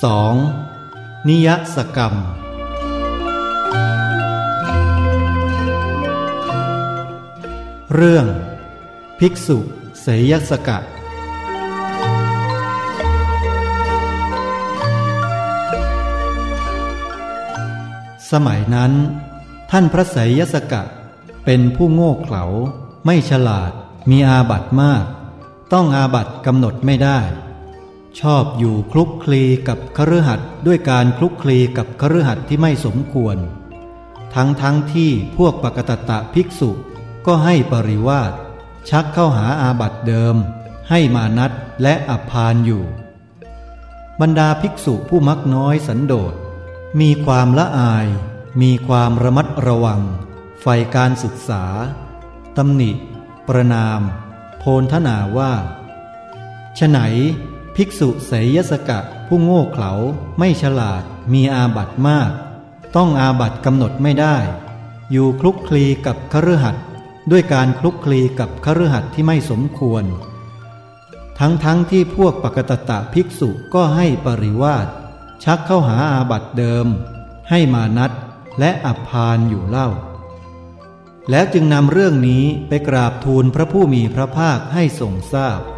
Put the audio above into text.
2. นิยสกรรม เรื่อง ภิกษุเสยสกะ สมัยนั้น ท่านพระไสยสกะ เป็นผู้โง่เขลาไม่ฉลาดมีอาบัตมาก ต้องอาบัตกำหนดไม่ได้ ชอบอยู่คลุกคลีกับคฤหัสถ์ด้วยการคลุกคลีกับคฤหัสถ์ที่ไม่สมควร ทั้งทั้งที่พวกปกตตะภิกษุก็ให้ปริวาสชักเข้าหาอาบัตเดิม ให้มานัดและอับพานอยู่ บรรดาภิกษุผู้มักน้อยสันโดษ มีความละอาย มีความระมัดระวังใฝ่การศึกษาตำหนิ ประนาม โพนทนาว่าฉไหน ภิกษุเสยสกะ ผู้โง่เขลาไม่ฉลาด มีอาบัตมาก ต้องอาบัตกำหนดไม่ได้ อยู่คลุกคลีกับคฤหัสถ์ด้วยการคลุกคลีกับคฤหัสถ์ที่ไม่สมควร ทั้งทั้งที่พวกปกตตะภิกษุก็ให้ปริวาสชักเข้าหาอาบัตเดิม ให้มานัดและอับพานอยู่เล่า แล้วจึงนำเรื่องนี้ไปกราบทูลพระผู้มีพระภาคให้ทรงทราบพ